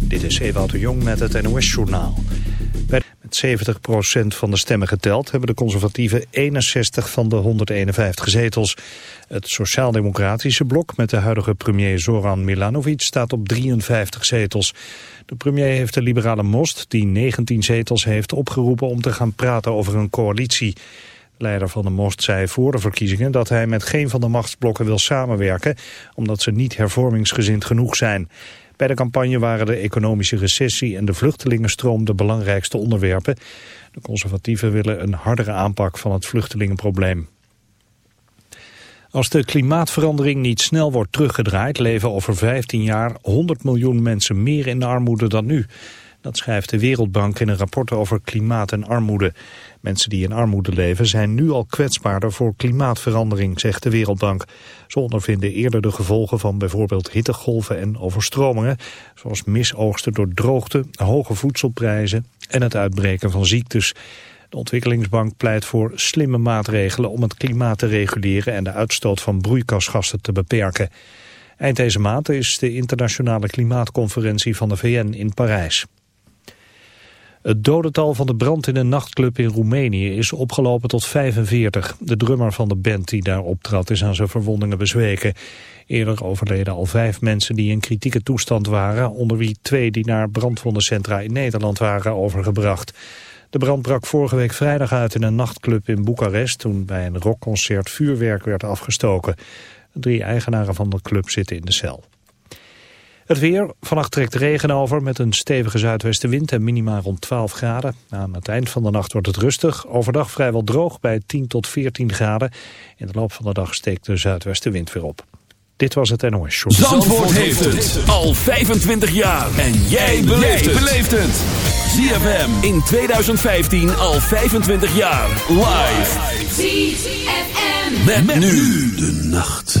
Dit is Ewout de Jong met het NOS-journaal. Met 70% van de stemmen geteld hebben de conservatieven 61 van de 151 zetels. Het sociaal-democratische blok met de huidige premier Zoran Milanovic staat op 53 zetels. De premier heeft de liberale Most, die 19 zetels heeft, opgeroepen om te gaan praten over een coalitie. Leider van de Most zei voor de verkiezingen dat hij met geen van de machtsblokken wil samenwerken, omdat ze niet hervormingsgezind genoeg zijn. Bij de campagne waren de economische recessie en de vluchtelingenstroom de belangrijkste onderwerpen. De conservatieven willen een hardere aanpak van het vluchtelingenprobleem. Als de klimaatverandering niet snel wordt teruggedraaid... leven over 15 jaar 100 miljoen mensen meer in de armoede dan nu. Dat schrijft de Wereldbank in een rapport over klimaat en armoede. Mensen die in armoede leven zijn nu al kwetsbaarder voor klimaatverandering, zegt de Wereldbank. Ze ondervinden eerder de gevolgen van bijvoorbeeld hittegolven en overstromingen, zoals misoogsten door droogte, hoge voedselprijzen en het uitbreken van ziektes. De ontwikkelingsbank pleit voor slimme maatregelen om het klimaat te reguleren en de uitstoot van broeikasgassen te beperken. Eind deze maand is de internationale klimaatconferentie van de VN in Parijs. Het dodental van de brand in een nachtclub in Roemenië is opgelopen tot 45. De drummer van de band die daar optrad is aan zijn verwondingen bezweken. Eerder overleden al vijf mensen die in kritieke toestand waren... onder wie twee die naar brandwondencentra in Nederland waren overgebracht. De brand brak vorige week vrijdag uit in een nachtclub in Boekarest... toen bij een rockconcert vuurwerk werd afgestoken. Drie eigenaren van de club zitten in de cel. Het weer, vannacht trekt regen over met een stevige zuidwestenwind en minima rond 12 graden. Aan het eind van de nacht wordt het rustig. Overdag vrijwel droog bij 10 tot 14 graden. In de loop van de dag steekt de zuidwestenwind weer op. Dit was het NOS Show. Zandvoort, Zandvoort heeft het al 25 jaar. En jij beleeft het. ZFM in 2015 al 25 jaar. Live. ZFM. met nu de nacht.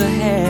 ahead.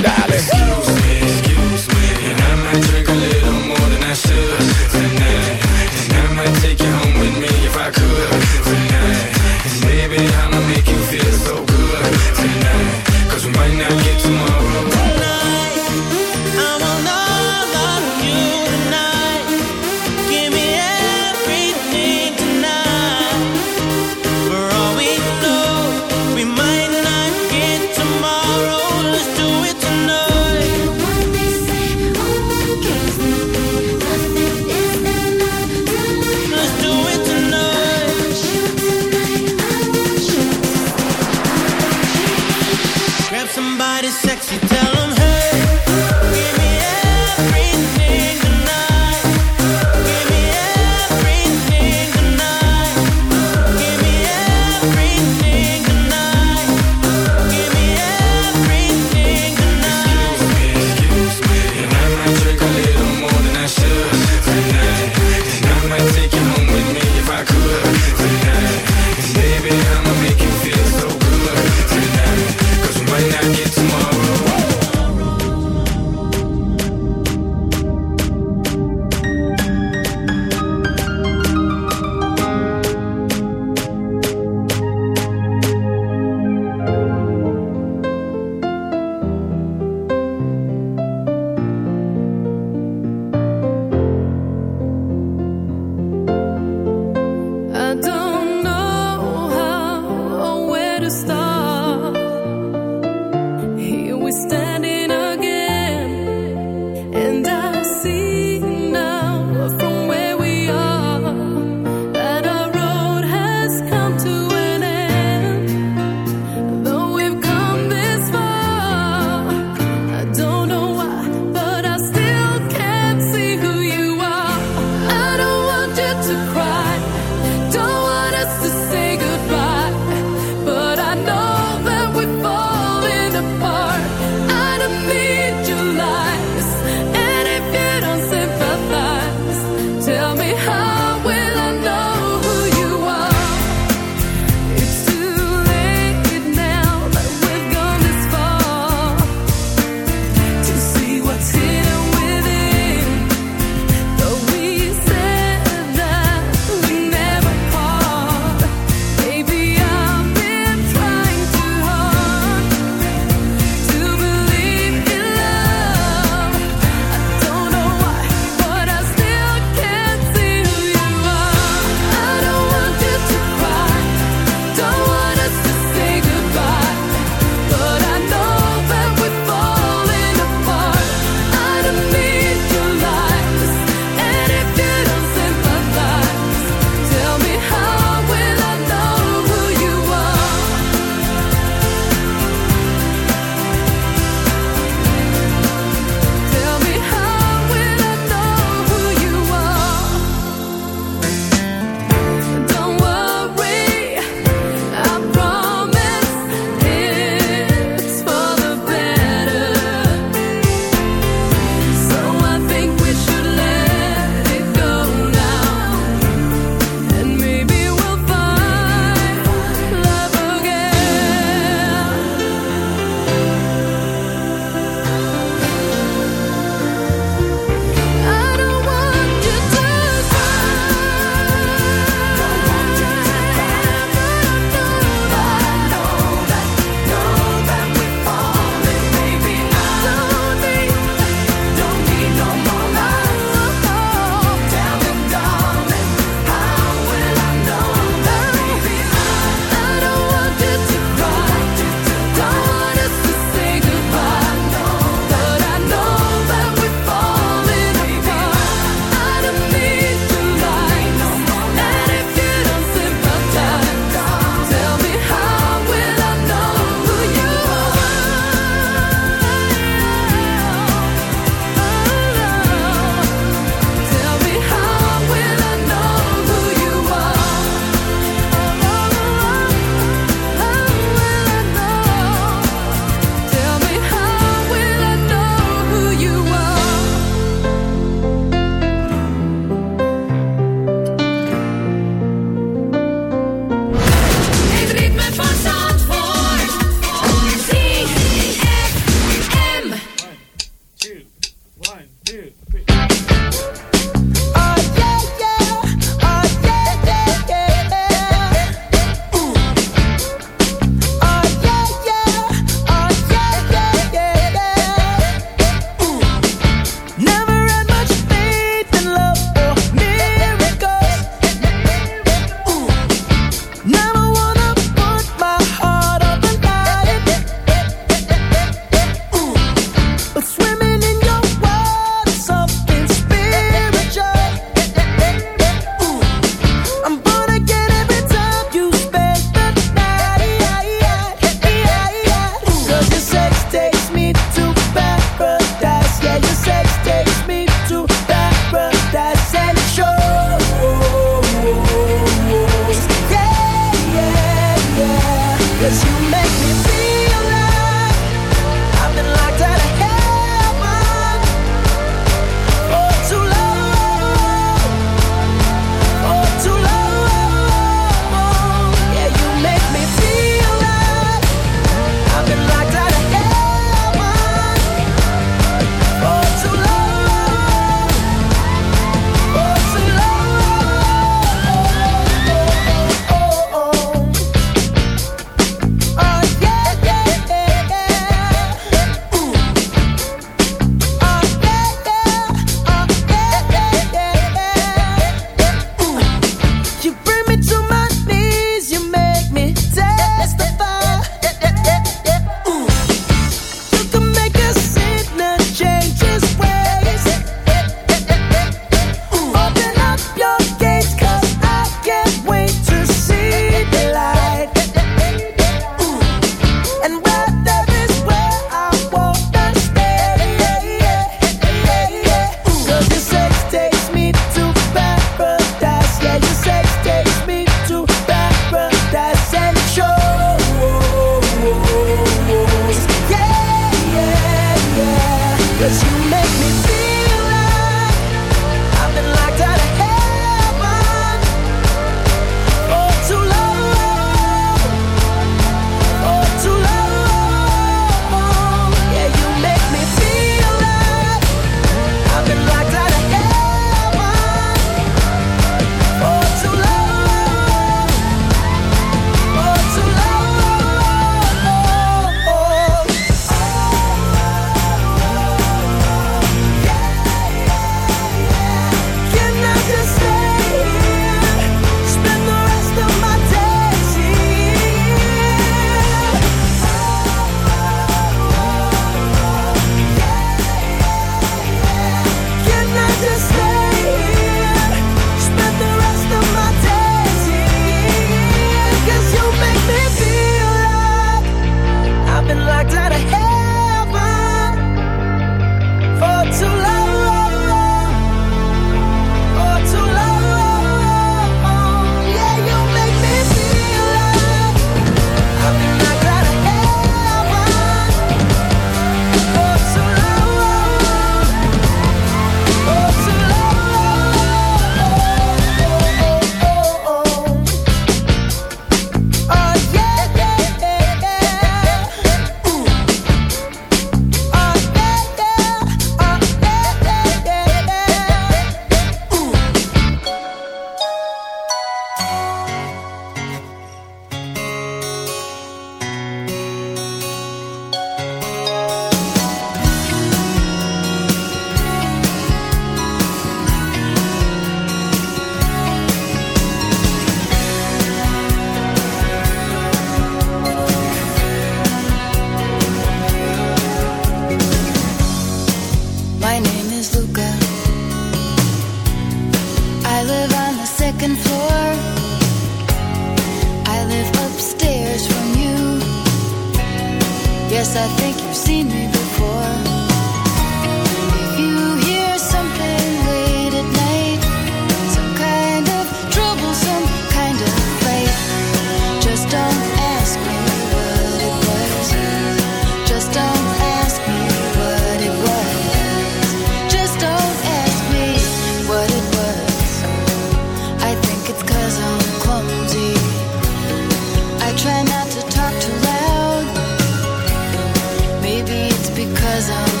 Cause I'm